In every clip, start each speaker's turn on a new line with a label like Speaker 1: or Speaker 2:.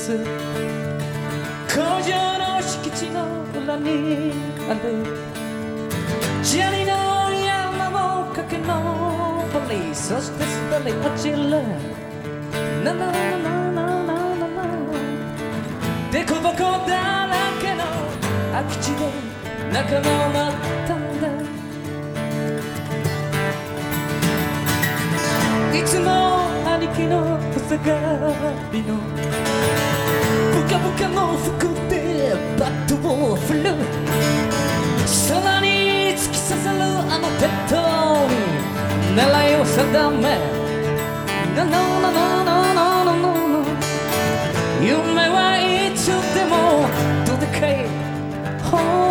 Speaker 1: です。工場の敷地の裏にある。砂利の山をかけのぼりそして滑り落ちる。なななななななでこぼこだらけの空き地で仲間を待ったんだ。いつも兄貴の塞がりの中の服でバットを振る。さらに突き刺さるあの鉄塔狙いを定め。No no no no no no no 夢はいつでもどでかい。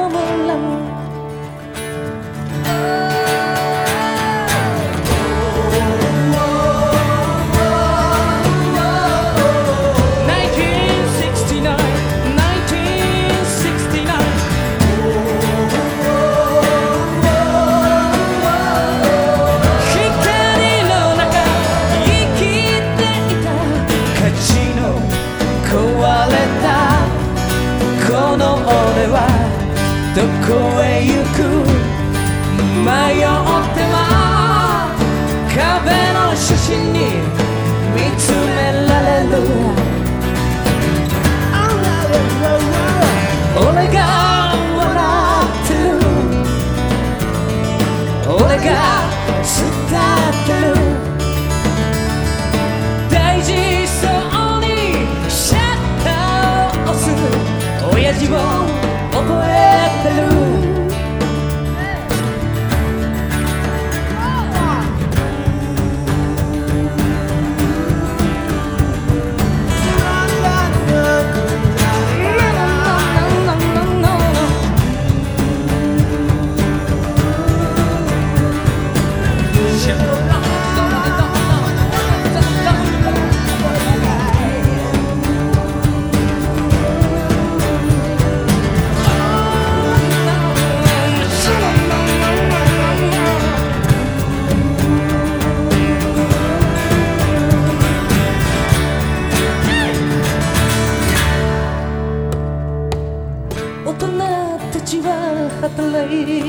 Speaker 1: どこへ行く？迷っては壁の写真に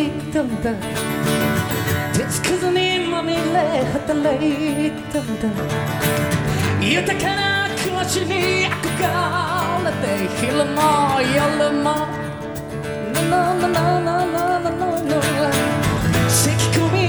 Speaker 1: いたんだ。手つかずにまみれ働いたんだ。豊かな暮らしに憧れて昼も夜も。No, no, no, no, no, no, no, no 咳込み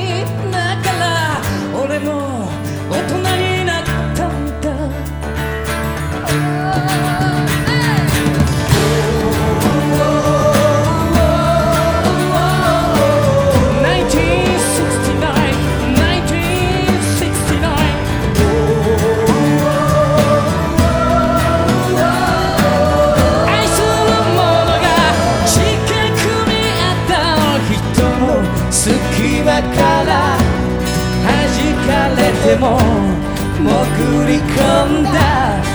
Speaker 1: も潜り込んだ